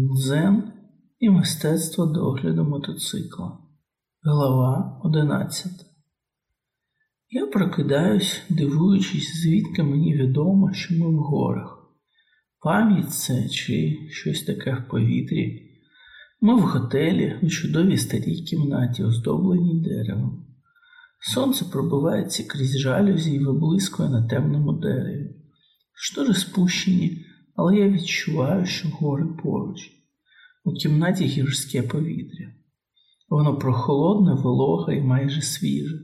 Дзен і мистецтво догляду мотоцикла. Глава 11. Я прокидаюсь, дивуючись, звідки мені відомо, що ми в горах. Пам'ять це чи щось таке в повітрі. Ми в готелі у чудовій старій кімнаті, оздобленій деревом. Сонце пробивається крізь жалюзі і виблискує на темному дереві. Штори спущені, але я відчуваю, що гори поруч. У кімнаті гірське повітря. Воно прохолодне, вологе і майже свіже.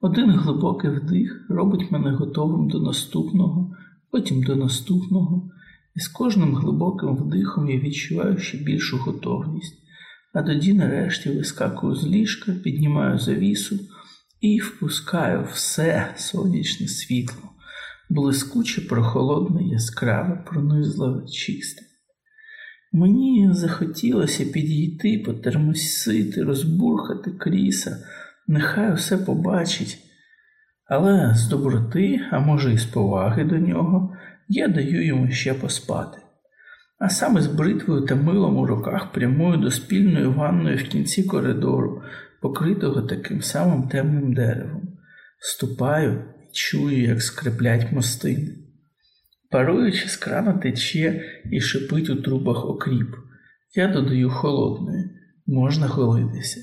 Один глибокий вдих робить мене готовим до наступного, потім до наступного, і з кожним глибоким вдихом я відчуваю ще більшу готовність, а тоді, нарешті, вискакую з ліжка, піднімаю завісу і впускаю все сонячне світло, блискуче, прохолодне, яскраве, пронизливе, чисте. Мені захотілося підійти, потермосити, розбурхати кріса, нехай усе побачить. Але з доброти, а може, і з поваги до нього, я даю йому ще поспати. А саме з бритвою та милом у руках прямую до спільної ванної в кінці коридору, покритого таким самим темним деревом. Ступаю чую, як скриплять мостини. Паруючи з крана тече і шипить у трубах окріп. Я додаю холодної, можна голитися.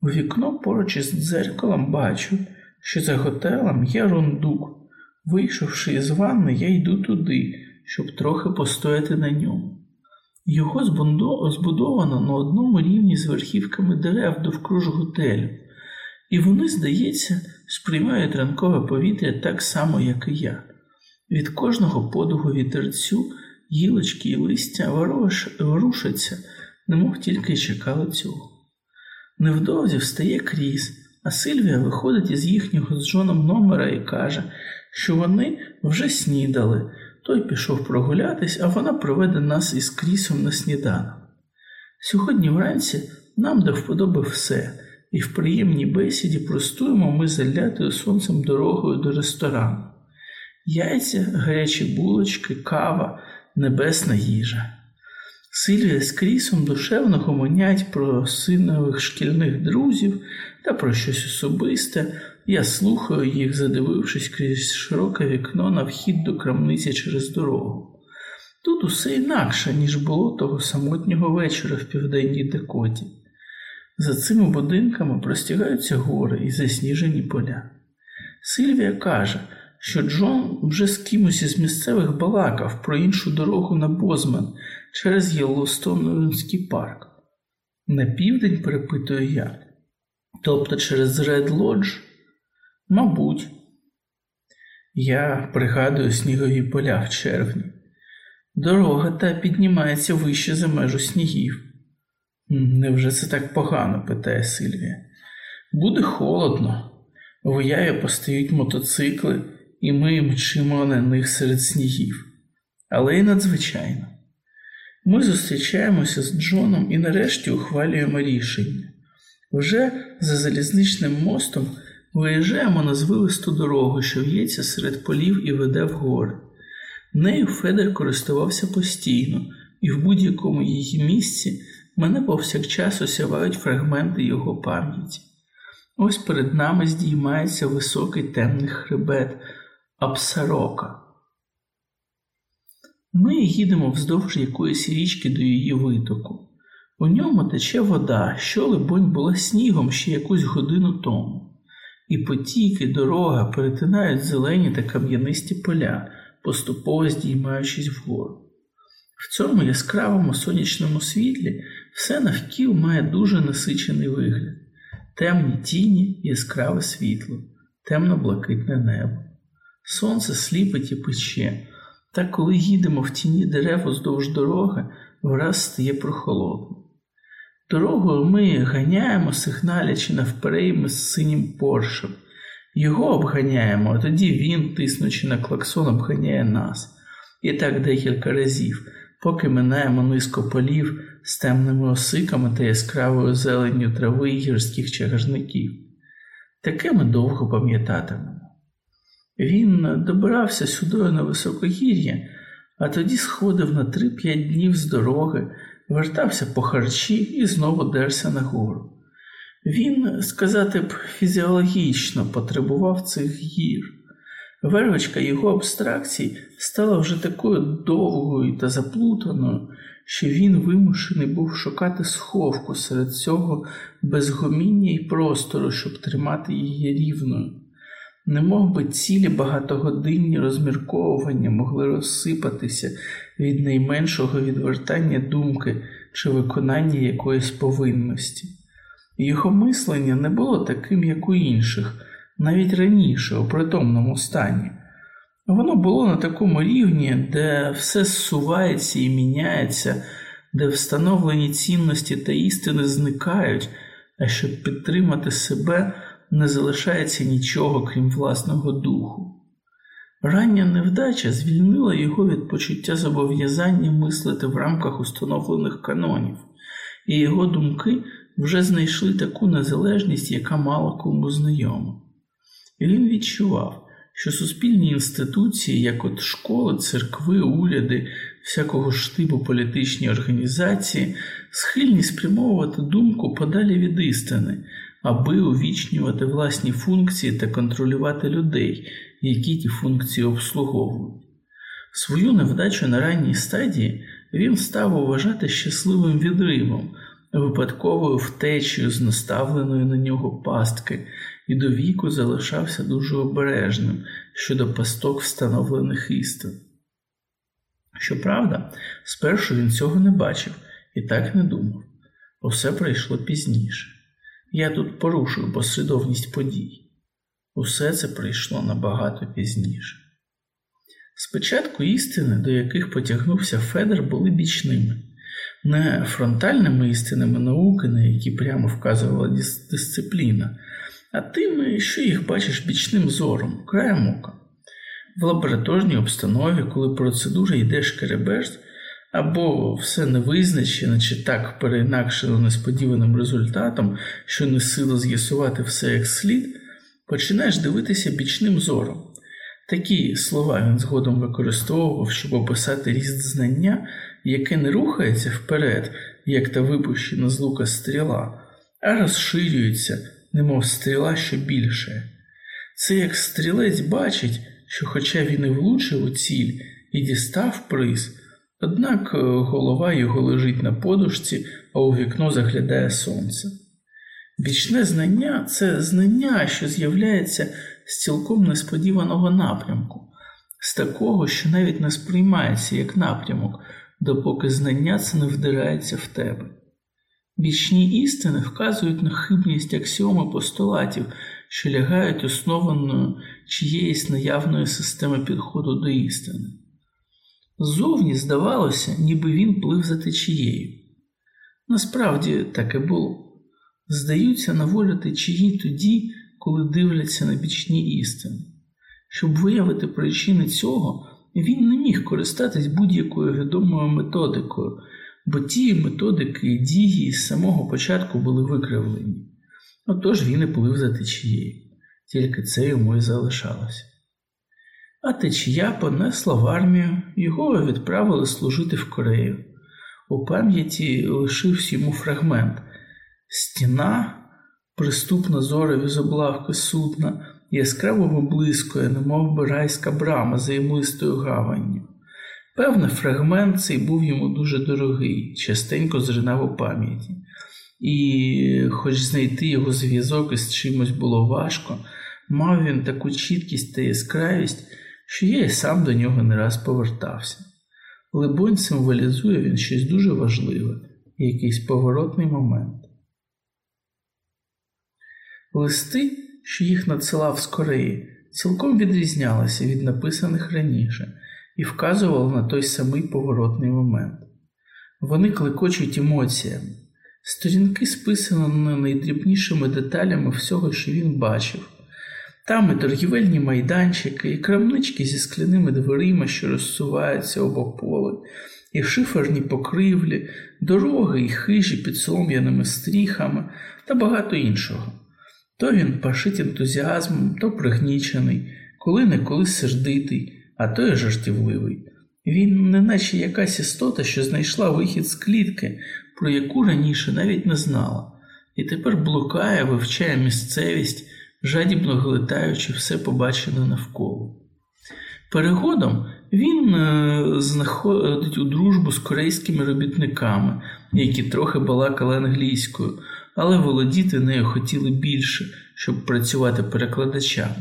У вікно поруч із дзеркалом бачу, що за готелем є рундук. Вийшовши із ванни, я йду туди, щоб трохи постояти на ньому. Його збудовано на одному рівні з верхівками дерев довкруж готелю, і вони, здається, сприймають ранкове повітря так само, як і я. Від кожного подугу вітерцю гілочки і листя ворушаться, немов тільки чекали цього. Невдовзі встає кріс, а Сильвія виходить із їхнього з Джоном номера і каже, що вони вже снідали. Той пішов прогулятись, а вона проведе нас із крісом на сніданок. Сьогодні вранці нам до вподоби все, і в приємній бесіді простуємо ми залятою сонцем дорогою до ресторану. Яйця, гарячі булочки, кава, небесна їжа. Сильвія з крісом душевно гомонять про синових шкільних друзів та про щось особисте. Я слухаю їх, задивившись крізь широке вікно на вхід до крамниці через дорогу. Тут усе інакше, ніж було того самотнього вечора в південній Дакоті. За цими будинками простягаються гори і засніжені поля. Сильвія каже, що Джон вже з кимось із місцевих балакав про іншу дорогу на Бозман через Єллоустонський парк. На південь, перепитую я, тобто через Ред Лодж? Мабуть, я пригадую снігові поля в червні. Дорога та піднімається вище за межу снігів. Невже це так погано? питає Сильвія. Буде холодно. В уяві постають мотоцикли, і ми мчимо на них серед снігів. Але й надзвичайно. Ми зустрічаємося з Джоном і нарешті ухвалюємо рішення. Вже за залізничним мостом виїжджаємо на звилисту дорогу, що в'ється серед полів і веде в гори. Нею Федер користувався постійно, і в будь-якому її місці мене повсякчас осявають фрагменти його пам'яті. Ось перед нами здіймається високий темний хребет Апсарока. Ми їдемо вздовж якоїсь річки до її витоку. У ньому тече вода, що, либонь, була снігом ще якусь годину тому, і потіки, дорога перетинають зелені та кам'янисті поля, поступово здіймаючись вгору. В цьому яскравому сонячному світлі все навкіл має дуже насичений вигляд, темні тіні, яскраве світло, темно-блакитне небо. Сонце сліпить і пече, та коли їдемо в тіні дерев уздовж дороги, враз стає прохолодно. Дорогою ми ганяємо, сигналячи навперейми з синім поршем. Його обганяємо, а тоді він, тиснучи на клаксон, обганяє нас. І так декілька разів, поки минаємо низко полів з темними осиками та яскравою зеленню трави й гірських чагажників. Таке ми довго пам'ятатимемо. Він добирався сюди на високогір'я, а тоді сходив на три-п'ять днів з дороги, вертався по харчі і знову дерся нагору. Він, сказати б, фізіологічно потребував цих гір. Вервочка його абстракцій стала вже такою довгою та заплутаною, що він вимушений був шукати сховку серед цього безгоміння і простору, щоб тримати її рівною. Не мов би цілі багатогодинні розмірковування могли розсипатися від найменшого відвертання думки чи виконання якоїсь повинності. Його мислення не було таким, як у інших, навіть раніше, у притомному стані. Воно було на такому рівні, де все зсувається і міняється, де встановлені цінності та істини зникають, а щоб підтримати себе, не залишається нічого, крім власного духу. Рання невдача звільнила його від почуття зобов'язання мислити в рамках установлених канонів, і його думки вже знайшли таку незалежність, яка мало кому знайома. І він відчував, що суспільні інституції, як от школи, церкви, уряди, всякого штибу політичні організації, схильні спрямовувати думку подалі від істини, аби увічнювати власні функції та контролювати людей, які ті функції обслуговують. Свою невдачу на ранній стадії він став вважати щасливим відривом, випадковою втечею з наставленої на нього пастки і до віку залишався дуже обережним щодо пасток встановлених істин. Щоправда, спершу він цього не бачив і так не думав, усе прийшло пізніше. Я тут порушую послідовність подій. Усе це прийшло набагато пізніше. Спочатку істини, до яких потягнувся Федер, були бічними, не фронтальними істинами науки, на які прямо вказувала дисципліна, а тими, що їх бачиш бічним зором, краєм ока. В лабораторній обстанові, коли процедура йде шкереберж, або все невизначено чи так переінакшено несподіваним результатом, що не сила з'ясувати все як слід, починаєш дивитися бічним зором. Такі слова він згодом використовував, щоб описати ріст знання, яке не рухається вперед, як та випущена з лука стріла, а розширюється, немов стріла що більше. Це як стрілець бачить, що, хоча він і влучив у ціль і дістав приз, однак е, голова його лежить на подушці, а у вікно заглядає сонце. Бічне знання це знання, що з'являється з цілком несподіваного напрямку, з такого, що навіть не сприймається як напрямок, допоки знання це не вдирається в тебе. Бічні істини вказують на хибність аксіоми постулатів, що лягають основаною чиєїсь наявної системи підходу до істини. Ззовні здавалося, ніби він плив за течією. Насправді так і було. Здаються на волю течії тоді, коли дивляться на бічні істини. Щоб виявити причини цього, він не міг користатись будь-якою відомою методикою, бо ті методики і дії з самого початку були викривлені. Отож він і плив за течією, тільки це йому і залишалося. А течія понесла в армію, його відправили служити в Корею. У пам'яті лишився йому фрагмент стіна, приступна зорові з облавки судна, яскраво виблискує, немов би райська брама за імлистою гаванню. Певний фрагмент цей був йому дуже дорогий, частенько зринав у пам'яті, і, хоч знайти його зв'язок із чимось було важко, мав він таку чіткість та яскравість, що я й сам до нього не раз повертався. Либонь, символізує він щось дуже важливе, якийсь поворотний момент. Листи, що їх надсилав з Кореї, цілком відрізнялися від написаних раніше і вказували на той самий поворотний момент. Вони клекочуть емоціями. Сторінки списані найдрібнішими деталями всього, що він бачив. Там і торгівельні майданчики, і крамнички зі скляними дверима, що розсуваються обополи, і шиферні покривлі, дороги і хижі під солом'яними стріхами та багато іншого. То він пашить ентузіазмом, то пригнічений, коли неколи сердитий, а то й жартівливий. Він неначе якась істота, що знайшла вихід з клітки, про яку раніше навіть не знала, і тепер блукає, вивчає місцевість, жадібно глитаючи все побачене навколо. Перегодом він е, знаходить у дружбу з корейськими робітниками, які трохи балакали англійською, але володіти нею хотіли більше, щоб працювати перекладачами.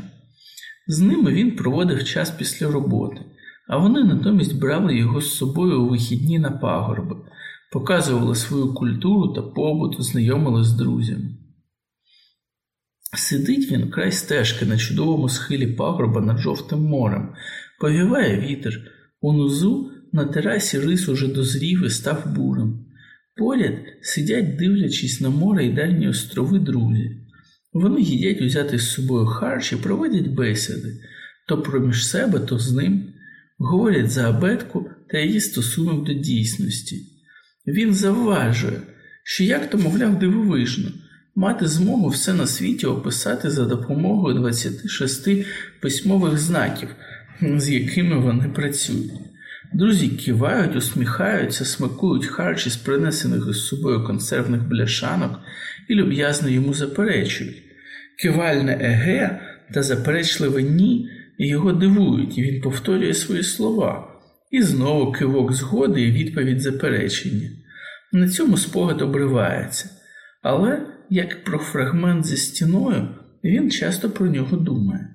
З ними він проводив час після роботи, а вони натомість брали його з собою у вихідні на пагорби, показували свою культуру та побут, знайомили з друзями. Сидить він край стежки на чудовому схилі пагорба над жовтим морем, повіває вітер, унизу на терасі рис уже дозрів і став бурим. Поряд сидять, дивлячись на море і дальні острови друзі. Вони їдять узяти з собою харч і проводять бесіди то проміж себе, то з ним, говорять за абетку та її стосунок до дійсності. Він завважує, що як то, мовляв, дивовижно мати змогу все на світі описати за допомогою 26 письмових знаків, з якими вони працюють. Друзі кивають, усміхаються, смакують харчі з принесених із собою консервних бляшанок і люб'язно йому заперечують. Кивальне еге та заперечливе ні його дивують, і він повторює свої слова. І знову кивок згоди і відповідь заперечення. На цьому спогад обривається, але, як про фрагмент зі стіною, він часто про нього думає.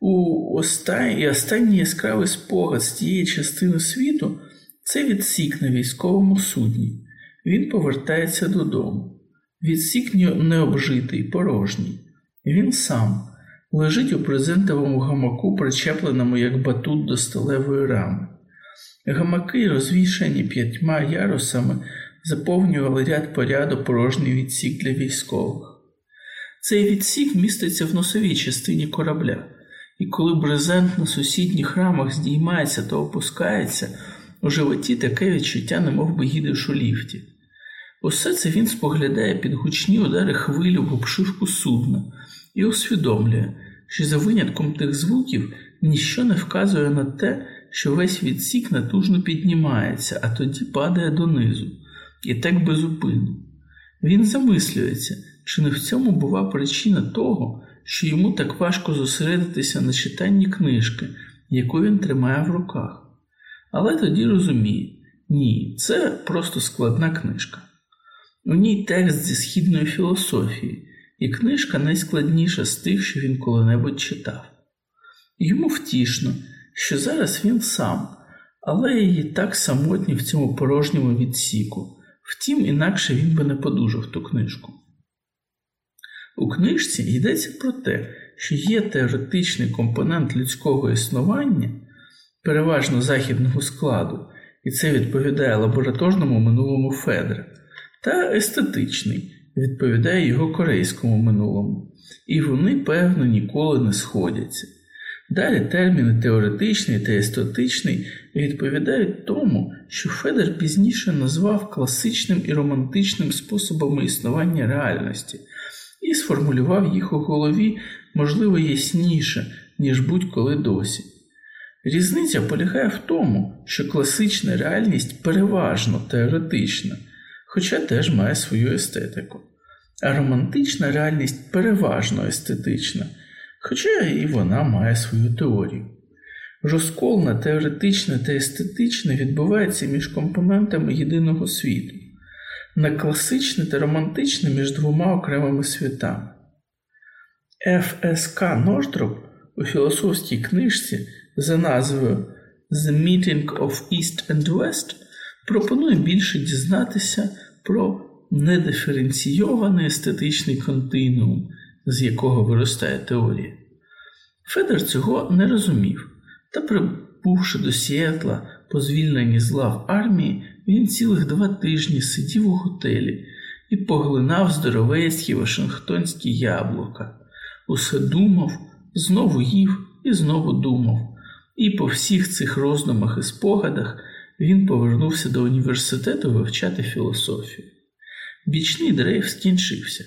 У останній, останній яскравий спогад з тієї частини світу це відсік на військовому судні. Він повертається додому. Відсік необжитий, порожній. Він сам лежить у презентовому гамаку, причепленому як батут до сталевої рами. Гамаки, розвішані п'ятьма ярусами, заповнювали ряд по ряду порожній відсік для військових. Цей відсік міститься в носовій частині корабля, і коли брезент на сусідніх рамах здіймається та опускається, у животі таке відчуття, немов би їдеш у ліфті. Усе це він споглядає під гучні удари хвилю в обшивку судна і усвідомлює, що за винятком тих звуків ніщо не вказує на те, що весь відсік натужно піднімається, а тоді падає донизу, і так безупинно. Він замислюється, чи не в цьому бува причина того, що йому так важко зосередитися на читанні книжки, яку він тримає в руках. Але тоді розуміє, ні, це просто складна книжка. У ній текст зі східної філософії, і книжка найскладніша з тих, що він коли-небудь читав. Йому втішно, що зараз він сам, але її так самотні в цьому порожньому відсіку, втім, інакше він би не подужав ту книжку. У книжці йдеться про те, що є теоретичний компонент людського існування, переважно західного складу, і це відповідає лабораторному минулому Федра, та естетичний, відповідає його корейському минулому, і вони, певно, ніколи не сходяться. Далі терміни теоретичний та естетичний відповідають тому, що Федер пізніше назвав класичним і романтичним способами існування реальності і сформулював їх у голові, можливо, ясніше, ніж будь-коли досі. Різниця полягає в тому, що класична реальність переважно теоретична, хоча теж має свою естетику, а романтична реальність переважно естетична, хоча і вона має свою теорію. Розкол на теоретичне та естетичне відбувається між компонентами єдиного світу на класичне та романтичне між двома окремими світами. Ф.С.К. Нортроп у філософській книжці за назвою The Meeting of East and West пропонує більше дізнатися про недиференційований естетичний континуум, з якого виростає теорія. Федр цього не розумів, та, прибувши до Сіетла по звільненні з лав армії, він цілих два тижні сидів у готелі і поглинав здоровецькі Вашингтонські яблука. Усе думав, знову їв і знову думав. І по всіх цих роздумах і спогадах він повернувся до університету вивчати філософію. Бічний дрейф скінчився.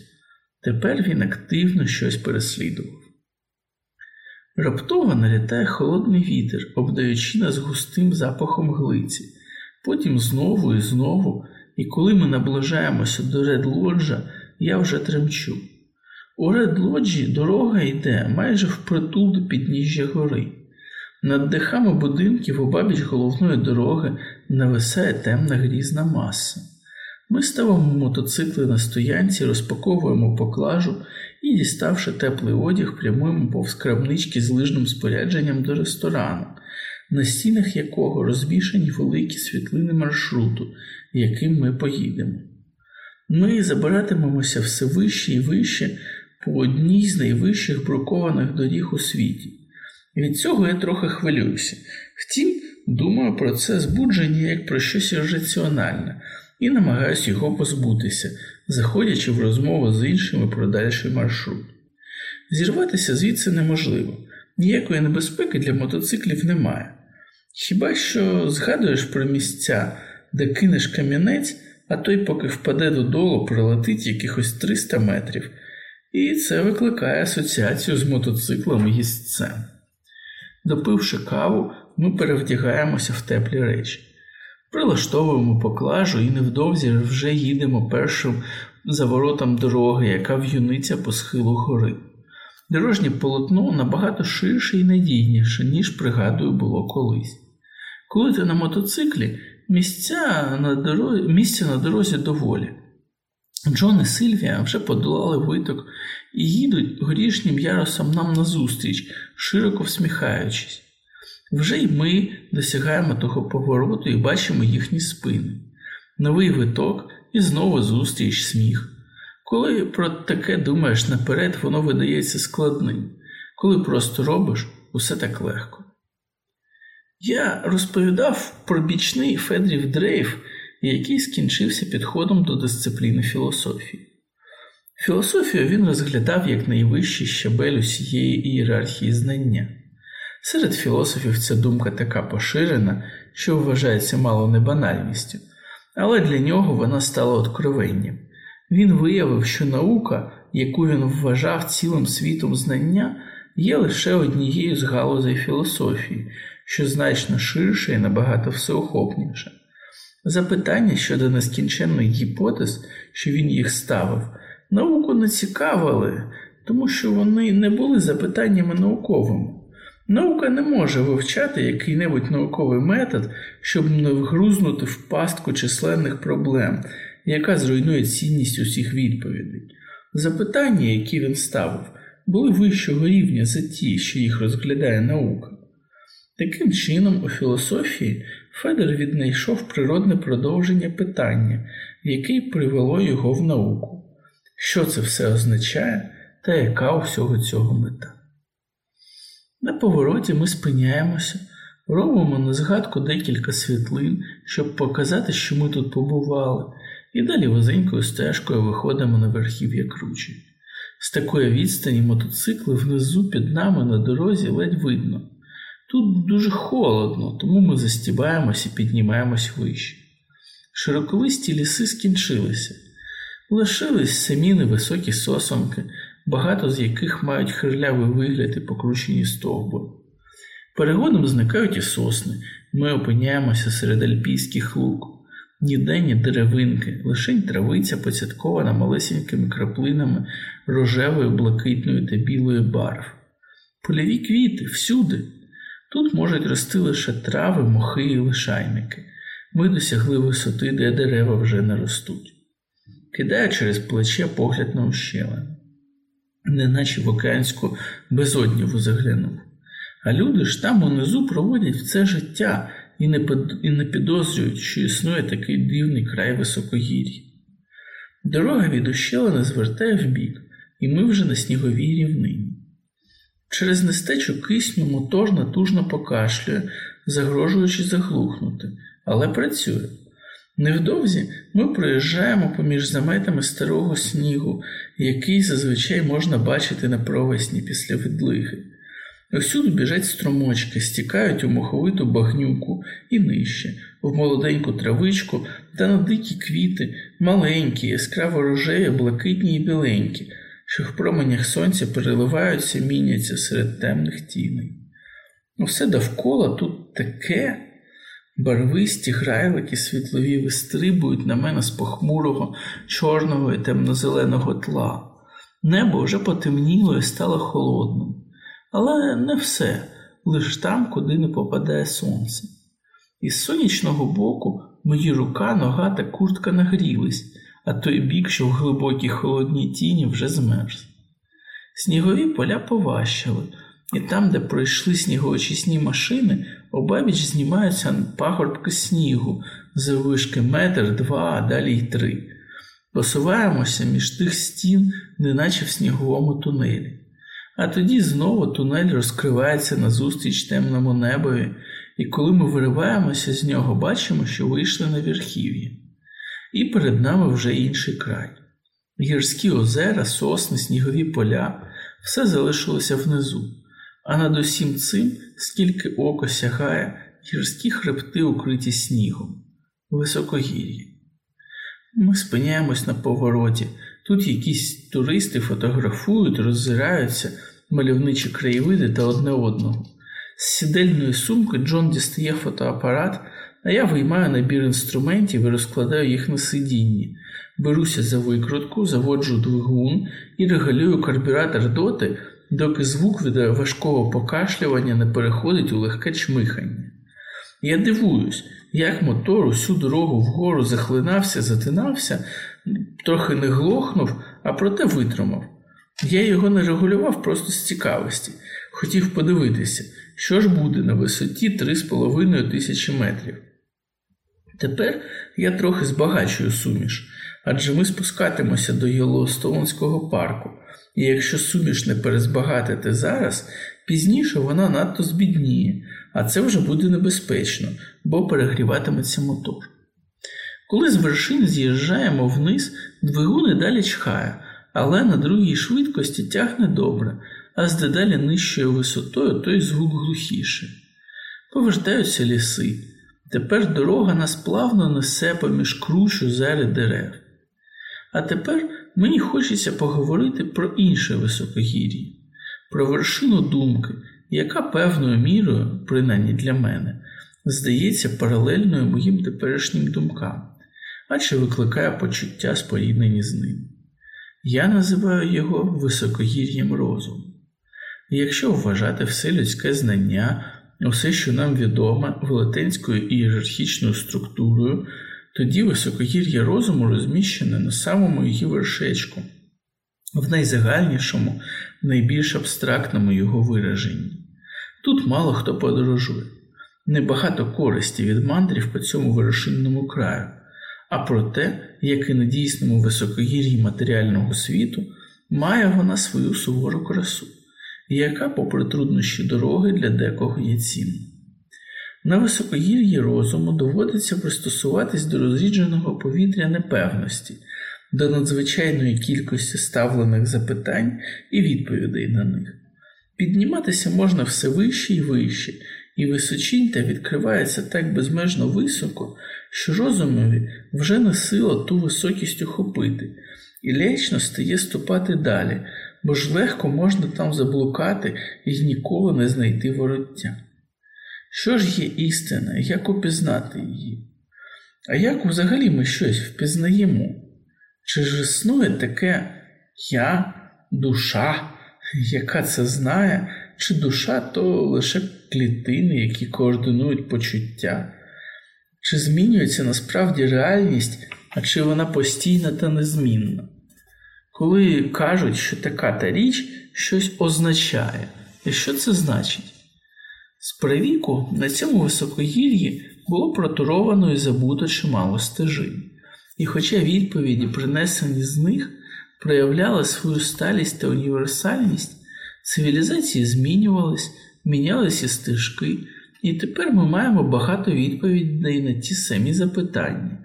Тепер він активно щось переслідував. Раптово налітає холодний вітер, обдаючи нас густим запахом глиці. Потім знову і знову, і коли ми наближаємося до Редлоджа, я вже тремчу. У Редлоджі дорога йде майже впритул до підніжжя гори. Над дахами будинків обабіч головної дороги нависає темна грізна маса. Ми ставимо мотоцикли на стоянці, розпаковуємо поклажу і, діставши теплий одяг, прямуємо повз крамнички з лижним спорядженням до ресторану, на стінах якого розвішані великі світлини маршруту, яким ми поїдемо. Ми забиратимемося все вище і вище по одній з найвищих брукованих доріг у світі. Від цього я трохи хвилююся. Втім, думаю про це збудження як про щось раціональне і намагаюся його позбутися, заходячи в розмову з іншими про дальший маршрут. Зірватися звідси неможливо, ніякої небезпеки для мотоциклів немає. Хіба що згадуєш про місця, де кинеш камінець, а той, поки впаде додолу, пролетить якихось 300 метрів, і це викликає асоціацію з мотоциклом і. Допивши каву, ми перевдягаємося в теплі речі. Прилаштовуємо поклажу і невдовзі вже їдемо першим заворотом дороги, яка в'юниться по схилу гори. Дорожнє полотно набагато ширше і надійніше, ніж, пригадую, було колись. Коли ти на мотоциклі, місця на дорозі, місця на дорозі доволі. Джон і Сильвія вже подолали виток і їдуть горішнім ярусом нам назустріч, широко всміхаючись. Вже й ми досягаємо того повороту і бачимо їхні спини. Новий виток і знову зустріч сміх. Коли про таке думаєш наперед, воно видається складним. Коли просто робиш, усе так легко. Я розповідав про бічний Федрів дрейф, який скінчився підходом до дисципліни філософії. Філософію він розглядав як найвищий щабель усієї ієрархії знання. Серед філософів ця думка така поширена, що вважається мало не банальністю, але для нього вона стала откровенням. Він виявив, що наука, яку він вважав цілим світом знання, є лише однією з галузей філософії, що значно ширше і набагато всеохопніше. Запитання щодо нескінченних гіпотез, що він їх ставив, науку не цікавили, тому що вони не були запитаннями науковими. Наука не може вивчати який-небудь науковий метод, щоб не вгрузнути в пастку численних проблем, яка зруйнує цінність усіх відповідей. Запитання, які він ставив, були вищого рівня за ті, що їх розглядає наука. Таким чином, у філософії Федер віднайшов природне продовження питання, яке привело його в науку. Що це все означає та яка у всього цього мета? На повороті ми спиняємося, робимо на згадку декілька світлин, щоб показати, що ми тут побували, і далі вузенькою стежкою виходимо на верхів'я кручі. З такої відстані мотоцикли внизу під нами на дорозі ледь видно. Тут дуже холодно, тому ми застібаємось і піднімаємось вище. Широковисті ліси скінчилися, лишились самі невисокі сосонки, багато з яких мають хирлявий вигляд і покручені стовбури. Перегодом зникають і сосни, ми опиняємося серед альпійських лук, ніде ні деревинки, лишень травиця поцяткована малесенькими краплинами рожевої, блакитної та білої барв. Польові квіти всюди. Тут можуть рости лише трави, мохи і лишайники. Ми досягли висоти, де дерева вже не ростуть. Кидаю через плече погляд на ущелину неначе в океанську безодніву заглянув. А люди ж там унизу проводять все життя і не і не підозрюють, що існує такий дивний край високогір'я. Дорога від ущелини звертає вбік, і ми вже на сніговій рівнині. Через нестечу кисню мотор натужно покашлює, загрожуючи заглухнути, але працює. Невдовзі ми проїжджаємо поміж заметами старого снігу, який зазвичай можна бачити на провесні після відлиги. Всюди біжать струмочки, стікають у моховиту багнюку і нижче, в молоденьку травичку та на дикі квіти, маленькі, яскраво рожеві, блакитні і біленькі, що в променях сонця переливаються, міняться серед темних тіней. Усе довкола тут таке. Барвисті грайлики світлові вистрибують на мене з похмурого, чорного і темно-зеленого тла. Небо вже потемніло і стало холодним. Але не все, лише там, куди не попадає сонце. Із сонячного боку мої рука, нога та куртка нагрілись, а той бік, що в глибокій холодній тіні, вже змерз. Снігові поля поважчали, і там, де пройшли снігоочисні машини, обабіч знімаються пагорбки снігу заввишки метр, два, а далі й три. Посуваємося між тих стін, неначе в сніговому тунелі. А тоді знову тунель розкривається назустріч темному небові, і коли ми вириваємося з нього, бачимо, що вийшли на верхів'я. І перед нами вже інший край. Гірські озера, сосни, снігові поля, все залишилося внизу, а над усім цим, скільки око сягає, гірські хребти, укриті снігом, високогір'я. Ми спиняємось на повороті. Тут якісь туристи фотографують, роззираються, мальовничі краєвиди та одне одного. З сідельної сумки Джон дістає фотоапарат, а я виймаю набір інструментів і розкладаю їх на сидінні. Беруся за викрутку, заводжу двигун і регулюю карбюратор доти, доки звук від важкого покашлювання не переходить у легке чмихання. Я дивуюсь, як мотор усю дорогу вгору захлинався, затинався, трохи не глохнув, а проте витримав. Я його не регулював просто з цікавості, хотів подивитися, що ж буде на висоті 3,5 тисячі метрів. Тепер я трохи збагачую суміш, адже ми спускатимося до Єлоустонського парку, і якщо суміш не перезбагатити зараз, пізніше вона надто збідніє, а це вже буде небезпечно, бо перегріватиметься мотор. Коли з вершин з'їжджаємо вниз, двигун і далі чхає, але на другій швидкості тягне добре, а з дедалі нижчою висотою той звук глухіше. Повертаються ліси. Тепер дорога нас плавно несе поміж кручу зелі дерев. А тепер мені хочеться поговорити про інше високогір'я, про вершину думки, яка певною мірою, принаймні для мене, здається паралельною моїм теперішнім думкам, а чи викликає почуття споріднені з ним. Я називаю його високогір'ям розуму. І якщо вважати все людське знання, усе, що нам відоме велетенською ієрархічною структурою, тоді високогір'я розуму розміщене на самому її вершечку, в найзагальнішому, найбільш абстрактному його вираженні. Тут мало хто подорожує, небагато користі від мандрів по цьому вершинному краю, а про те, як і на дійсному високогір'ї матеріального світу, має вона свою сувору красу, яка, попри труднощі дороги, для декого є цінна. На високогір'ї розуму доводиться пристосуватись до розрідженого повітря непевності, до надзвичайної кількості ставлених запитань і відповідей на них. Підніматися можна все вище і вище, і височінь відкривається так безмежно високо, що розумові вже не сила ту високість охопити, і лячно стає ступати далі, бо ж легко можна там заблукати і ніколи не знайти вороття. Що ж є істина, як упізнати її? А як взагалі ми щось впізнаємо? Чи ж існує таке я, душа, яка це знає, чи душа то лише клітини, які координують почуття? Чи змінюється насправді реальність, а чи вона постійна та незмінна? Коли кажуть, що така та річ щось означає, і що це значить? З привіку на цьому високогір'ї було протуровано і забуто чимало стежин, і хоча відповіді, принесені з них, проявляли свою сталість та універсальність, цивілізації змінювались, мінялися стежки, і тепер ми маємо багато відповідей на ті самі запитання,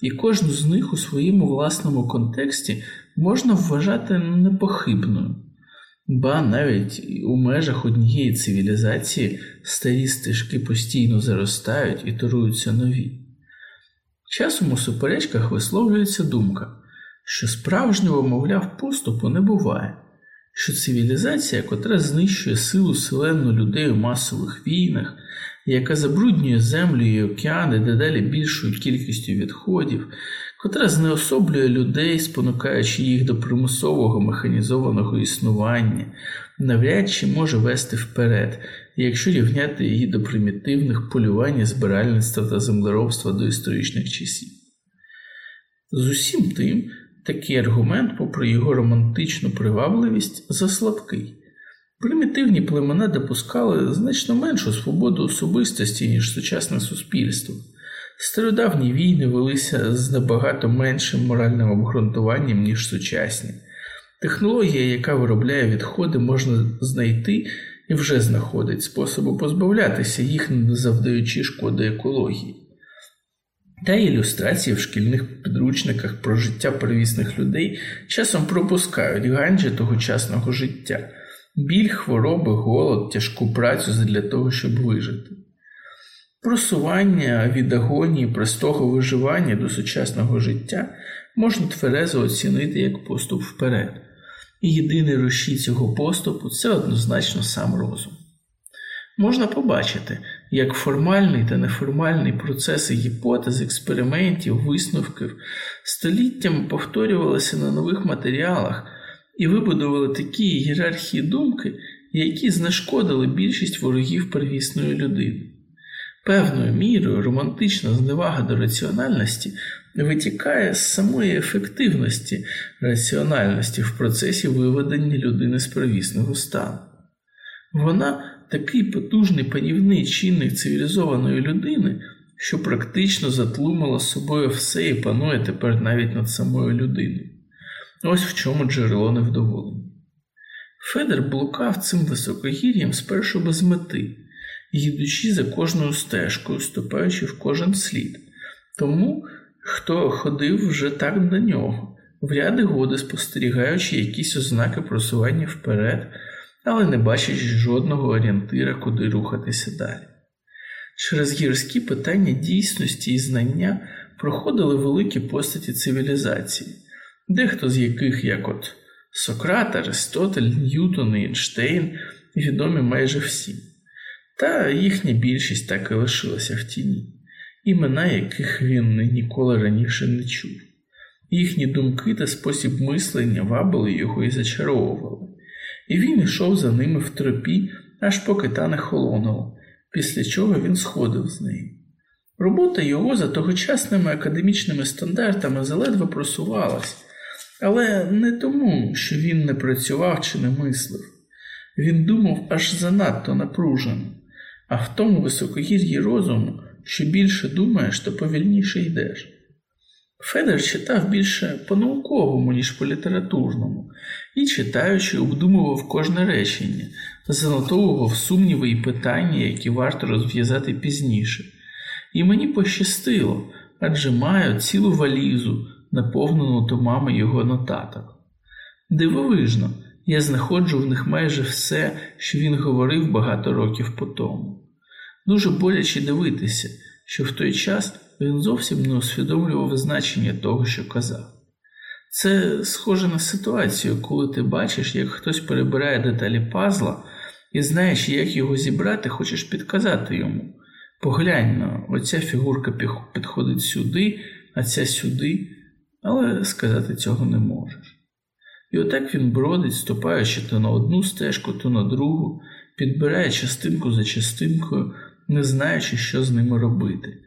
і кожну з них у своєму власному контексті можна вважати непохибною. Ба навіть у межах однієї цивілізації старі стежки постійно заростають і торуються нові. Часом у суперечках висловлюється думка, що справжнього, мовляв, поступу не буває, що цивілізація, котра знищує силу селену людей у масових війнах, яка забруднює землю і океани дедалі більшою кількістю відходів, котра знеособлює людей, спонукаючи їх до примусового механізованого існування, навряд чи може вести вперед, якщо рівняти її до примітивних полювань, збиральництва та землеробства до історичних часів. З усім тим, такий аргумент, попри його романтичну привабливість, заслабкий. Примітивні племена допускали значно меншу свободу особистості, ніж сучасне суспільство. Стародавні війни велися з набагато меншим моральним обґрунтуванням, ніж сучасні. Технологія, яка виробляє відходи, можна знайти і вже знаходить способи позбавлятися їх, не завдаючи шкоди екології. Та ілюстрації в шкільних підручниках про життя первісних людей часом пропускають ганджі тогочасного життя, біль, хвороби, голод, тяжку працю для того, щоб вижити. Просування від агонії простого виживання до сучасного життя можна тверезо оцінити як поступ вперед, і єдиний рушій цього поступу це однозначно сам розум. Можна побачити, як формальний та неформальний процеси гіпотез, експериментів, висновків століттями повторювалися на нових матеріалах і вибудували такі ієрархії думки, які знешкодили більшість ворогів первісної людини. Певною мірою романтична зневага до раціональності витікає з самої ефективності раціональності в процесі виведення людини з первісного стану. Вона такий потужний панівний чинник цивілізованої людини, що практично затлумила собою все і панує тепер навіть над самою людиною. Ось в чому джерело невдоволення. Федер блукав цим високогір'ям спершу без мети, їдучи за кожною стежкою, ступаючи в кожен слід. Тому, хто ходив вже так до нього, в ряди годи спостерігаючи якісь ознаки просування вперед але не бачить жодного орієнтира, куди рухатися далі. Через гірські питання дійсності і знання проходили великі постаті цивілізації, дехто з яких, як от Сократ, Аристотель, Ньютон і Ейнштейн, відомі майже всі, та їхня більшість так і лишилася в тіні, імена яких він ніколи раніше не чув. Їхні думки та спосіб мислення вабили його і зачаровували і він йшов за ними в тропі, аж поки та не холонула, після чого він сходив з неї. Робота його за тогочасними академічними стандартами заледве просувалась, але не тому, що він не працював чи не мислив. Він думав аж занадто напружено, а в тому високогір'ї розуму, що більше думаєш, то повільніше йдеш. Федер читав більше по-науковому, ніж по літературному, і, читаючи, обдумував кожне речення, занотовував сумніви і питання, які варто розв'язати пізніше. І мені пощастило, адже маю цілу валізу, наповнену томами його нотаток. Дивовижно, я знаходжу в них майже все, що він говорив багато років по тому. Дуже боляче дивитися, що в той час він зовсім не усвідомлював значення того, що казав. Це схоже на ситуацію, коли ти бачиш, як хтось перебирає деталі пазла і знаєш, як його зібрати, хочеш підказати йому. Поглянь на оця фігурка підходить сюди, а ця сюди, але сказати цього не можеш. І отак він бродить, ступаючи то на одну стежку, то на другу, підбирає частинку за частинкою, не знаючи, що з ними робити.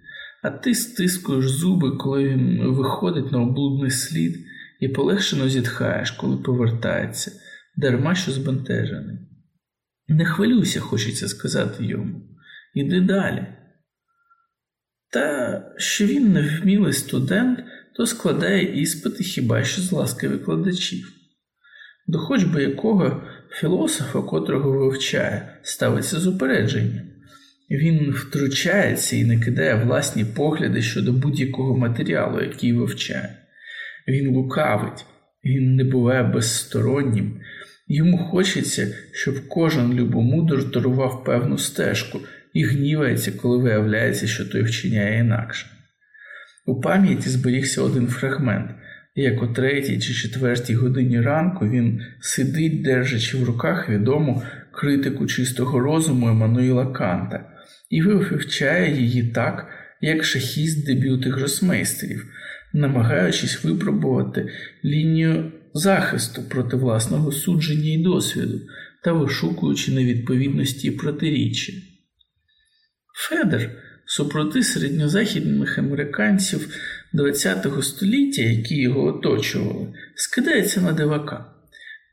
А ти стискуєш зуби, коли він виходить на облудний слід, і полегшено зітхаєш, коли повертається, дарма що збентежений. Не хвилюйся, хочеться сказати йому, іди далі. Та що він невмілий студент, то складає іспити хіба що з ласки викладачів. До хоч би якого філософа, котрого вивчає, ставиться з упередженням. Він втручається і не кидає власні погляди щодо будь-якого матеріалу, який вивчає. Він лукавить, він не буває безстороннім. Йому хочеться, щоб кожен любомудр торував певну стежку і гнівається, коли виявляється, що той вчиняє інакше. У пам'яті зберігся один фрагмент, як о третій чи четвертій годині ранку він сидить, держачи в руках відому критику чистого розуму Еммануїла Канта, і вивчає її так, як шахіст дебюти гросмейстерів, намагаючись випробувати лінію захисту проти власного судження і досвіду та вишукуючи невідповідності і протиріччя. Федер супроти середньозахідних американців ХХ століття, які його оточували, скидається на дивака.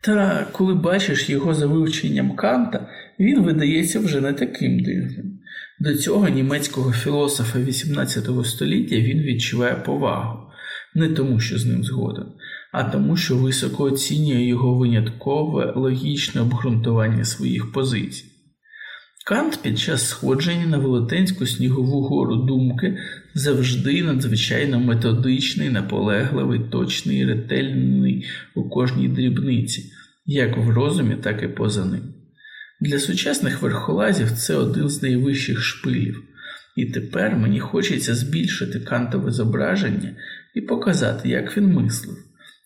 Та коли бачиш його за вивченням Канта, він видається вже не таким дивним. До цього німецького філософа XVIII століття він відчуває повагу, не тому, що з ним згоден, а тому, що високо оцінює його виняткове логічне обґрунтування своїх позицій. Кант під час сходження на Велетенську снігову гору думки завжди надзвичайно методичний, наполегливий, точний ретельний у кожній дрібниці, як в розумі, так і поза ним. Для сучасних верхолазів це один з найвищих шпилів, і тепер мені хочеться збільшити кантове зображення і показати, як він мислив,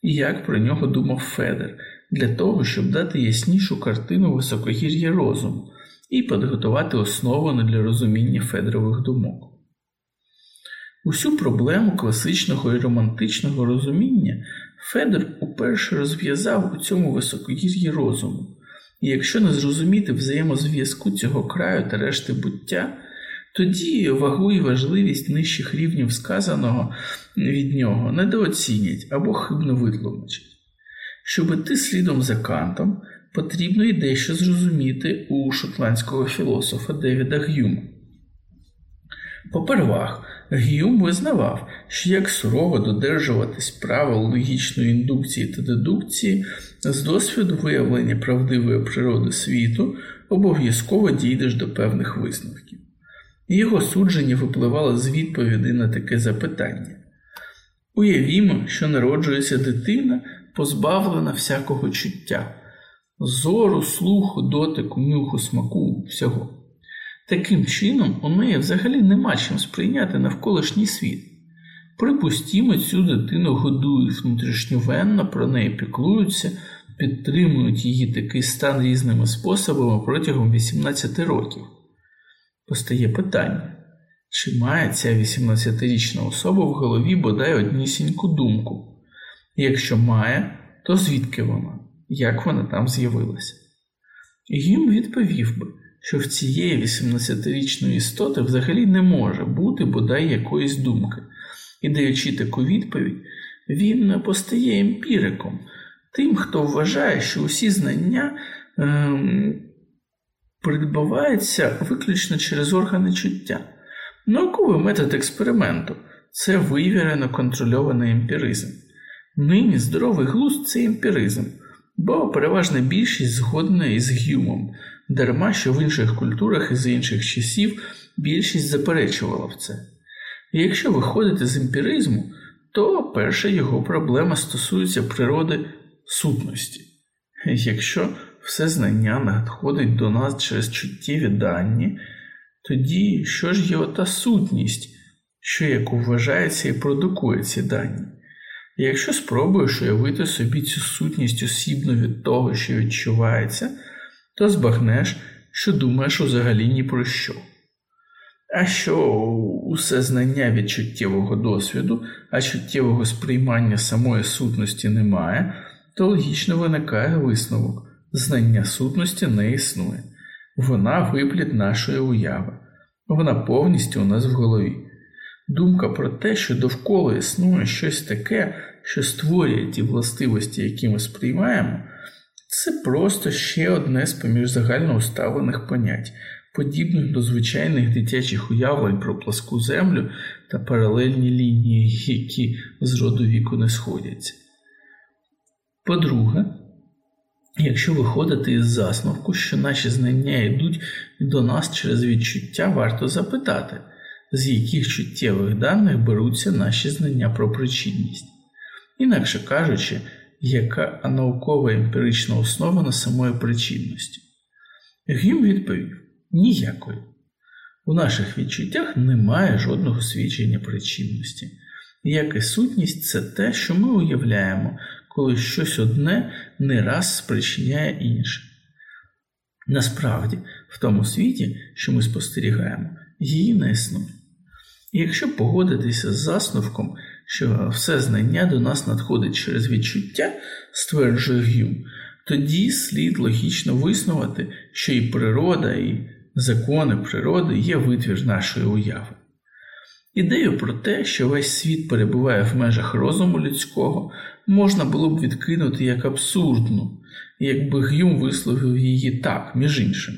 і як про нього думав Федер, для того, щоб дати яснішу картину високогір'я розуму і підготувати основу для розуміння Федорових думок. Усю проблему класичного і романтичного розуміння Федор уперше розв'язав у цьому високогір'ї розуму, і якщо не зрозуміти взаємозв'язку цього краю та решти буття, тоді вагу і важливість нижчих рівнів сказаного від нього недооцінять або хибно витлумачать. Щоб іти слідом за Кантом, потрібно й дещо зрозуміти у шотландського філософа Девіда Гюма. Попервах, Гюм визнавав, що як сурово додержуватись правил логічної індукції та дедукції, з досвіду виявлення правдивої природи світу обов'язково дійдеш до певних висновків. Його судження випливало з відповідей на таке запитання. Уявімо, що народжується дитина, позбавлена всякого чуття, зору, слуху, дотику, нюху, смаку, всього. Таким чином, у неї взагалі нема чим сприйняти навколишній світ. Припустімо, цю дитину годують внутрішньовенно, про неї піклуються, підтримують її такий стан різними способами протягом 18 років. Постає питання, чи має ця 18-річна особа в голові бодай однісіньку думку? Якщо має, то звідки вона? Як вона там з'явилася? Їм відповів би, що в цієї 18-річної істоти взагалі не може бути бодай якоїсь думки, і даючи таку відповідь, він постає емпіриком, тим, хто вважає, що усі знання. Ем, придбавається виключно через органи чуття. Науковий метод експерименту це вивірено контрольований емпіризм. Нині здоровий глузд це емпіризм, бо переважна більшість згодна із Гюмом, дарма що в інших культурах і з інших часів більшість заперечувала в це. І якщо виходити з емпіризму, то перша його проблема стосується природи сутності. Якщо все знання надходить до нас через чуттєві дані, тоді що ж є ота сутність, що як вважається і продукує ці дані? І якщо спробуєш уявити собі цю сутність осібно від того, що відчувається, то збагнеш, що думаєш взагалі ні про що. А що усе знання від чуттєвого досвіду, а чуттєвого сприймання самої сутності немає, то логічно виникає висновок знання сутності не існує. Вона виплід нашої уяви, вона повністю у нас в голові. Думка про те, що довкола існує щось таке, що створює ті властивості, які ми сприймаємо, це просто ще одне з поміж загально уставлених понять, подібних до звичайних дитячих уявлень про пласку землю та паралельні лінії, які з роду віку не сходяться. По-друге, Якщо виходити із засновку, що наші знання йдуть до нас через відчуття, варто запитати, з яких чуттєвих даних беруться наші знання про причинність. Інакше кажучи, яка наукова емпірична основа на самої причинності. Гюм відповів ніякої. У наших відчуттях немає жодного свідчення причинності. як і сутність це те, що ми уявляємо, коли щось одне не раз спричиняє інше. Насправді, в тому світі, що ми спостерігаємо, її не існує. І якщо погодитися з засновком, що все знання до нас надходить через відчуття, стверджує Гюм, тоді слід логічно виснувати, що і природа, і закони природи є витвір нашої уяви. Ідею про те, що весь світ перебуває в межах розуму людського, можна було б відкинути як абсурдну, якби Гюм висловив її так, між іншим,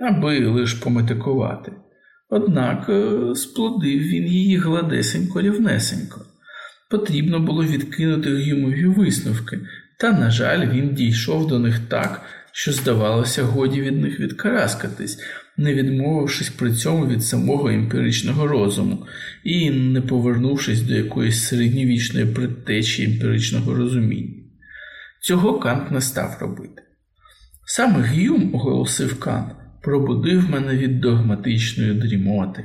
аби лиш пометикувати. Однак е, сплодив він її гладесенько рівнесенько. Потрібно було відкинути Гюмові висновки, та, на жаль, він дійшов до них так, що, здавалося, годі від них відкараскатись, не відмовившись при цьому від самого емпіричного розуму і не повернувшись до якоїсь середньовічної предтечі емпіричного розуміння. Цього Кант не став робити. Саме Гюм, оголосив Кант, пробудив мене від догматичної дрімоти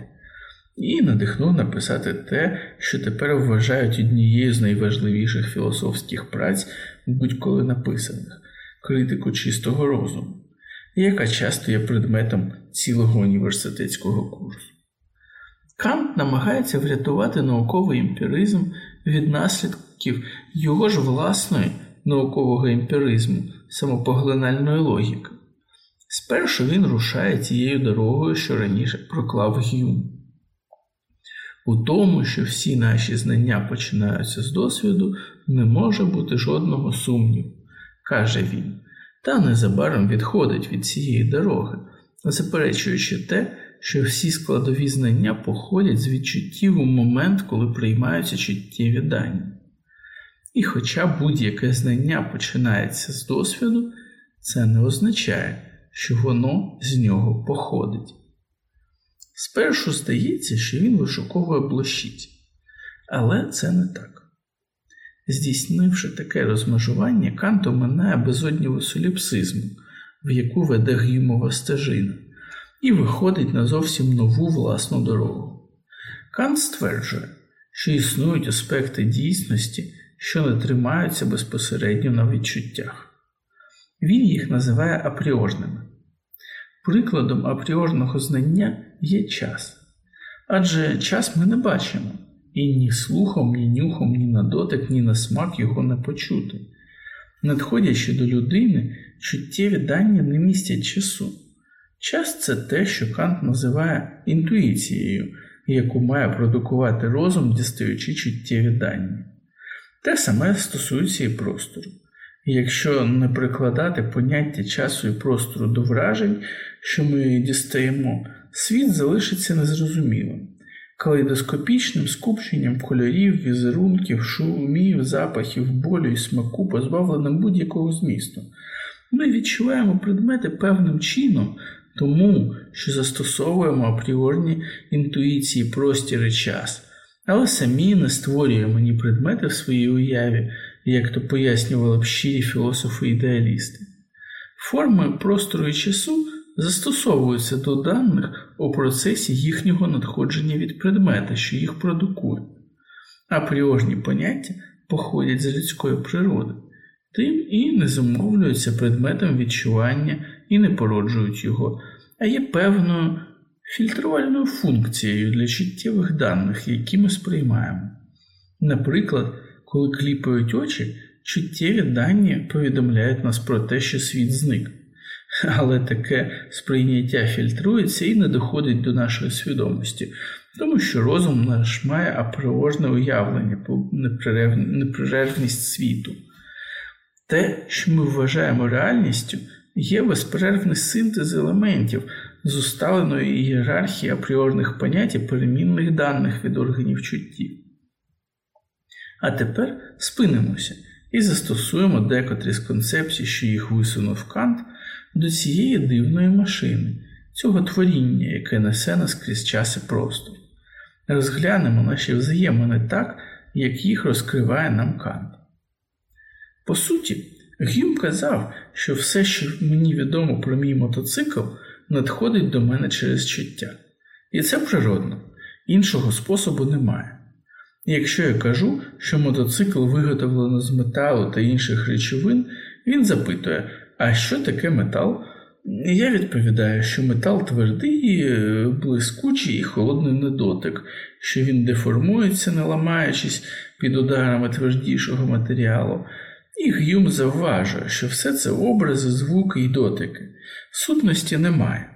і надихнув написати те, що тепер вважають однією з найважливіших філософських праць, будь-коли написаних критику чистого розуму, яка часто є предметом цілого університетського курсу. Кант намагається врятувати науковий емпіризм від наслідків його ж власної наукового емпіризму, самопоглинальної логіки. Спершу він рушає тією дорогою, що раніше проклав Гюм. У тому, що всі наші знання починаються з досвіду, не може бути жодного сумніву, каже він, та незабаром відходить від цієї дороги, заперечуючи те, що всі складові знання походять з відчуттів у момент, коли приймаються чуттєві дані. І хоча будь-яке знання починається з досвіду, це не означає, що воно з нього походить. Спершу здається, що він вишуковує блощиць, але це не так. Здійснивши таке розмежування, Кант оминає безодню соліпсизму, в яку веде гімова стежина, і виходить на зовсім нову власну дорогу. Кант стверджує, що існують аспекти дійсності, що не тримаються безпосередньо на відчуттях. Він їх називає апріорними. Прикладом апріорного знання є час. Адже час ми не бачимо, і ні слухом, ні нюхом, ні на дотик, ні на смак його не почути. Надходячи до людини, чуттєві дані не містять часу. Час це те, що Кант називає інтуїцією, яку має продукувати розум, дістаючи чуттєві дані. Те саме стосується і простору. Якщо не прикладати поняття часу і простору до вражень, що ми дістаємо, світ залишиться незрозумілим, калейдоскопічним скупченням кольорів, візерунків, шумів, запахів, болю і смаку, позбавленим будь-якого змісту. Ми відчуваємо предмети певним чином, тому що застосовуємо апріорні інтуїції простір і час, але самі не створюємо ні предмети в своїй уяві, як то пояснювали б щирі філософи-ідеалісти. Форми простору і часу застосовуються до даних у процесі їхнього надходження від предмета, що їх продукує, апріорні поняття походять з людської природи, тим і не зумовлюються предметом відчування і не породжують його, а є певною фільтрувальною функцією для чуттєвих даних, які ми сприймаємо. Наприклад, коли кліпають очі, чуттєві дані повідомляють нас про те, що світ зник. Але таке сприйняття фільтрується і не доходить до нашої свідомості, тому що розум наш має априорне уявлення про непрервність світу. Те, що ми вважаємо реальністю, є безперервний синтез елементів з усталеної ієрархії апріорних понять і перемінних даних від органів чуттів. А тепер спинимося і застосуємо декотрі з концепцій, що їх висунув Кант, до цієї дивної машини, цього творіння, яке несе нас крізь час і простор. Розглянемо наші взаємини так, як їх розкриває нам Кант. По суті, Гюм казав, що все, що мені відомо про мій мотоцикл, надходить до мене через чуття. І це природно, іншого способу немає. Якщо я кажу, що мотоцикл виготовлено з металу та інших речовин, він запитує, а що таке метал? Я відповідаю, що метал твердий, е, блискучий і холодний на дотик, що він деформується, не ламаючись під ударами твердішого матеріалу. І Гюм завважує, що все це образи, звуки і дотики. Сутності немає.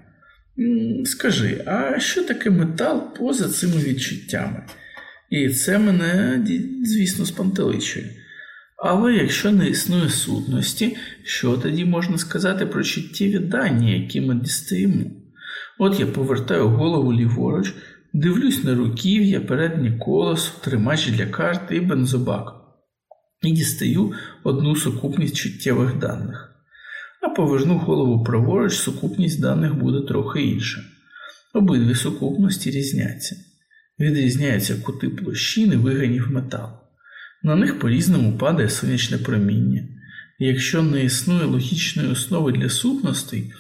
Скажи, а що таке метал поза цими відчуттями? І це мене, звісно, спантеличує. Але якщо не існує сутності, що тоді можна сказати про чуттєві дані, які ми дістаємо? От я повертаю голову ліворуч, дивлюсь на руків'я, переднє колесо, тримач для карти і бензобак, і дістаю одну сукупність чуттєвих даних. А поверну голову праворуч, сукупність даних буде трохи інша. Обидві сукупності різняться. Відрізняються кути площини виганів металу. На них по-різному падає сонячне проміння. Якщо не існує логічної основи для сутностей,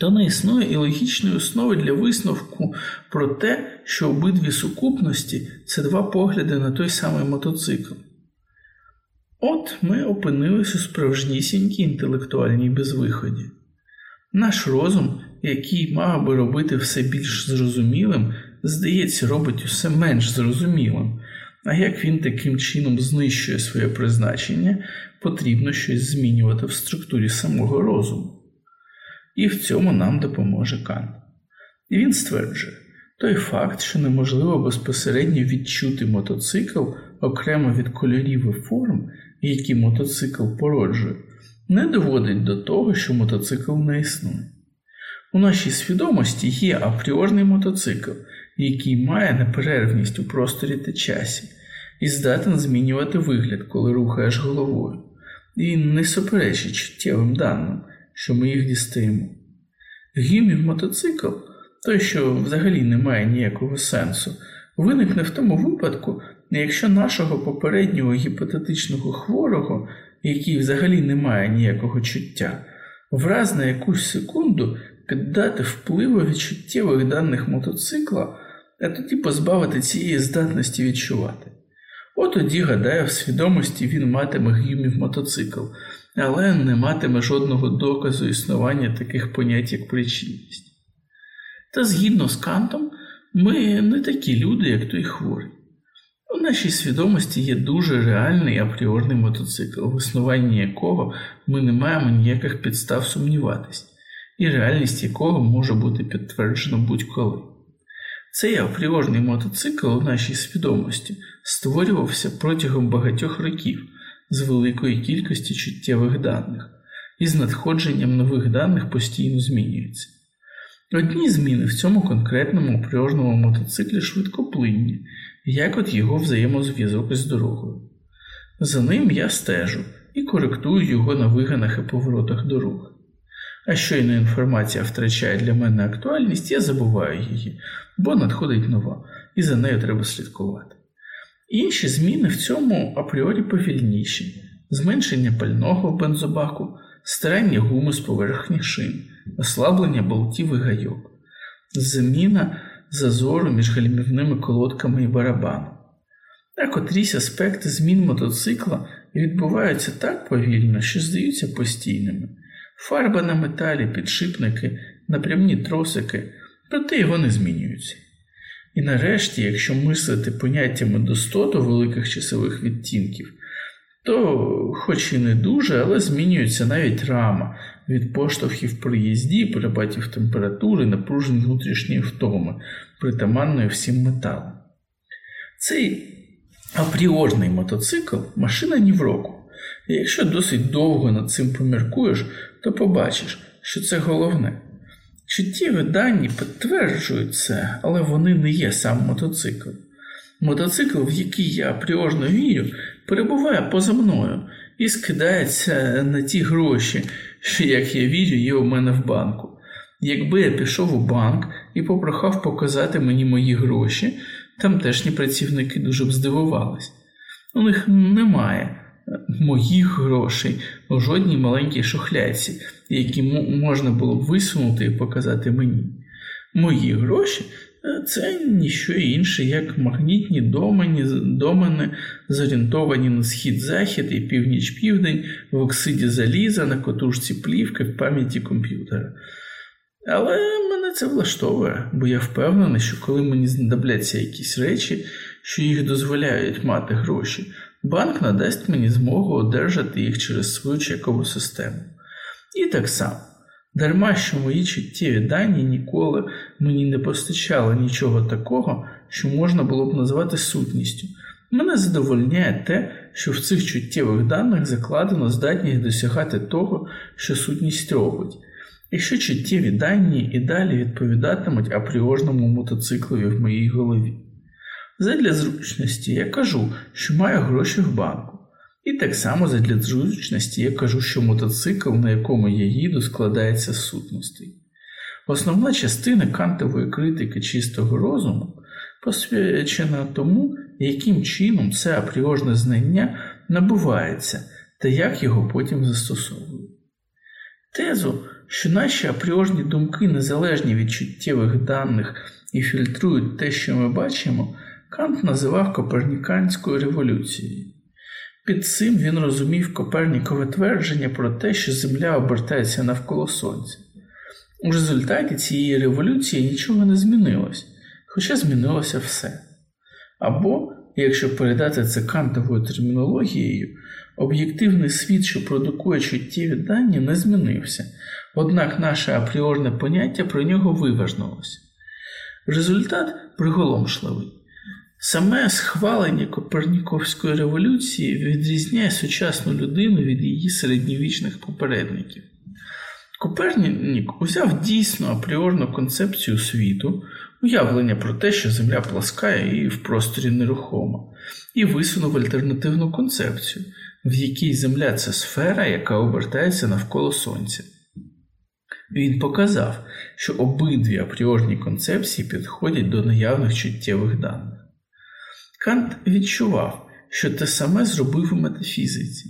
то не існує і логічної основи для висновку про те, що обидві сукупності це два погляди на той самий мотоцикл. От ми опинились у справжнісінькій інтелектуальній безвиході. Наш розум, який мав би робити все більш зрозумілим, здається, робить усе менш зрозумілим. А як він таким чином знищує своє призначення, потрібно щось змінювати в структурі самого розуму. І в цьому нам допоможе Кант. І він стверджує, той факт, що неможливо безпосередньо відчути мотоцикл окремо від кольорів і форм, які мотоцикл породжує, не доводить до того, що мотоцикл не існує. У нашій свідомості є апріорний мотоцикл, який має неперервність у просторі та часі, і здатен змінювати вигляд, коли рухаєш головою, і не суперечить чуттєвим даним, що ми їх дістаємо. Гімів мотоцикл, той, що взагалі не має ніякого сенсу, виникне в тому випадку, якщо нашого попереднього гіпотетичного хворого, який взагалі не має ніякого чуття, враз на якусь секунду піддати впливу чуттєвих даних мотоцикла, а тоді позбавити цієї здатності відчувати. От тоді, гадаю, в свідомості він матиме гімів мотоцикл, але не матиме жодного доказу існування таких понять, як причинність. Та згідно з Кантом, ми не такі люди, як той хворий. У нашій свідомості є дуже реальний апріорний мотоцикл, в існуванні якого ми не маємо ніяких підстав сумніватись, і реальність якого може бути підтверджена будь-коли. Цей апріорний мотоцикл у нашій свідомості створювався протягом багатьох років з великої кількості чуттєвих даних, і з надходженням нових даних постійно змінюється. Одні зміни в цьому конкретному апріорному мотоциклі швидкоплинні, як от його взаємозв'язок із дорогою. За ним я стежу і коректую його на виганах і поворотах дороги. А щойно інформація втрачає для мене актуальність, я забуваю її, бо надходить нова, і за нею треба слідкувати. Інші зміни в цьому апріорі повільніші: зменшення пального в бензобаку, старання гуми з поверхні шин, ослаблення болтів і гайок, зміна зазору між гальмівними колодками і барабаном. А котрісь аспекти змін мотоцикла відбуваються так повільно, що здаються постійними. Фарба на металі, підшипники, напрямні тросики, проте й вони змінюються. І нарешті, якщо мислити поняттями достоту великих часових відтінків, то, хоч і не дуже, але змінюється навіть рама від поштовхів при їзді, перепадів температури, напружень внутрішньої втоми, притаманної всім металам. Цей апріорний мотоцикл машина ні в року. І якщо досить довго над цим поміркуєш, то побачиш, що це головне. Чуттєві дані підтверджують це, але вони не є сам мотоцикл. Мотоцикл, в який я апріорно вірю, перебуває поза мною і скидається на ті гроші, що, як я вірю, є у мене в банку. Якби я пішов у банк і попрохав показати мені мої гроші, тамтешні працівники дуже б здивувались. У них немає моїх грошей у жодній маленькій шухляці, які можна було б висунути і показати мені. Мої гроші це ніщо інше, як магнітні домені, домени, зорієнтовані на схід-захід і північ-південь в оксиді заліза на котушці плівки в пам'яті комп'ютера. Але мене це влаштовує, бо я впевнений, що коли мені знадобляться якісь речі, що їх дозволяють мати гроші, банк надасть мені змогу одержати їх через свою чекову систему. І так само. Дарма що мої чуттєві дані ніколи мені не постачали нічого такого, що можна було б назвати сутністю. Мене задовольняє те, що в цих чуттєвих даних закладено здатність досягати того, що сутність робить. Якщо чуттєві дані і далі відповідатимуть апріожному мотоциклові в моїй голові. Задля зручності я кажу, що маю гроші в банку. І так само задля зручності я кажу, що мотоцикл, на якому я їду, складається з сутностей. Основна частина кантової критики чистого розуму посвячена тому, яким чином це апріожне знання набувається та як його потім застосовують. Тезу, що наші апріожні думки незалежні від чуттєвих даних і фільтрують те, що ми бачимо, Кант називав Коперніканською революцією. Під цим він розумів Копернікове твердження про те, що Земля обертається навколо Сонця. У результаті цієї революції нічого не змінилось, хоча змінилося все. Або, якщо передати це кантовою термінологією, об'єктивний світ, що продукує чуттєві дані, не змінився, однак наше апріорне поняття про нього виважнулося. Результат приголомшливий. Саме схвалення Коперніковської революції відрізняє сучасну людину від її середньовічних попередників. Копернік узяв дійсно апріорну концепцію світу, уявлення про те, що Земля пласка і в просторі нерухома, і висунув альтернативну концепцію, в якій Земля це сфера, яка обертається навколо Сонця. Він показав, що обидві апріорні концепції підходять до наявних чуттєвих даних. Кант відчував, що те саме зробив у метафізиці.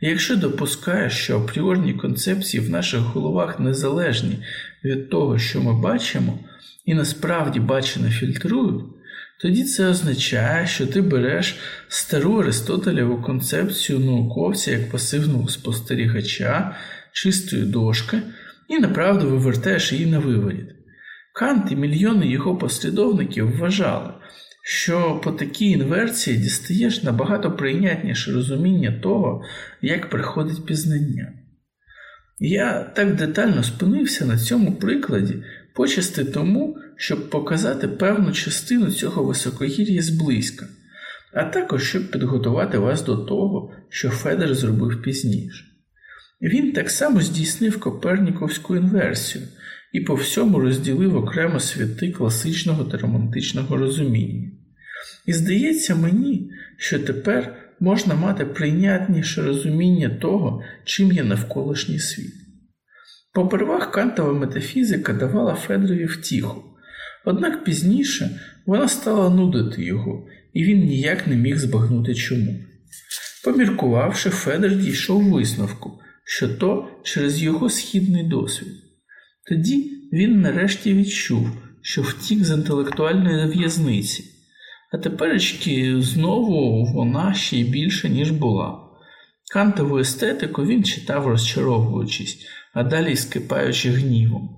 І якщо допускаєш, що апріорні концепції в наших головах незалежні від того, що ми бачимо, і насправді бачене фільтрують, тоді це означає, що ти береш стару Аристотелеву концепцію науковця як пасивного спостерігача, чистої дошки, і направду вивертаєш її на виворіт. Кант і мільйони його послідовників вважали, що по такій інверсії дістаєш набагато прийнятніше розуміння того, як приходить пізнання. Я так детально спинився на цьому прикладі, почасти тому, щоб показати певну частину цього високогір'я зблизька, а також щоб підготувати вас до того, що Федер зробив пізніше. Він так само здійснив Коперніковську інверсію і по всьому розділив окремо святи класичного та романтичного розуміння. І здається мені, що тепер можна мати прийнятніше розуміння того, чим є навколишній світ. Попервах кантова метафізика давала Федорові втіху, однак пізніше вона стала нудити його, і він ніяк не міг збагнути чому. Поміркувавши, Федор дійшов висновку, що то через його східний досвід. Тоді він нарешті відчув, що втік з інтелектуальної в'язниці, а теперечки знову вона ще й більше, ніж була. Кантову естетику він читав, розчаровуючись, а далі скипаючи гнівом.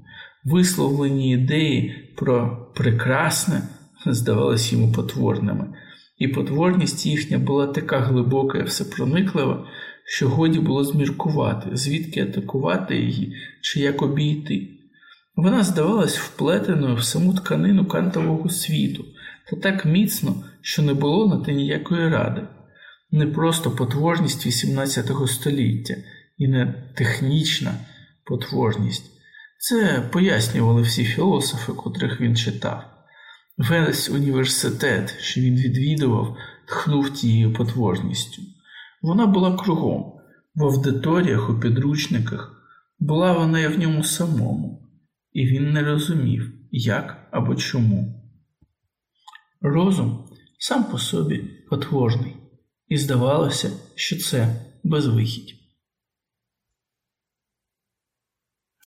Висловлені ідеї про прекрасне здавалися йому потворними, і потворність їхня була така глибока і всепрониклива, що годі було зміркувати, звідки атакувати її чи як обійти. Вона здавалась вплетеною в саму тканину кантового світу, та так міцно, що не було на те ніякої ради, не просто потворність XVIII століття і не технічна потворність. Це пояснювали всі філософи, котрих він читав. Весь університет, що він відвідував, тхнув тією потворністю. Вона була кругом, в аудиторіях, у підручниках, була вона і в ньому самому, і він не розумів, як або чому. Розум сам по собі потворний, і здавалося, що це безвихідь.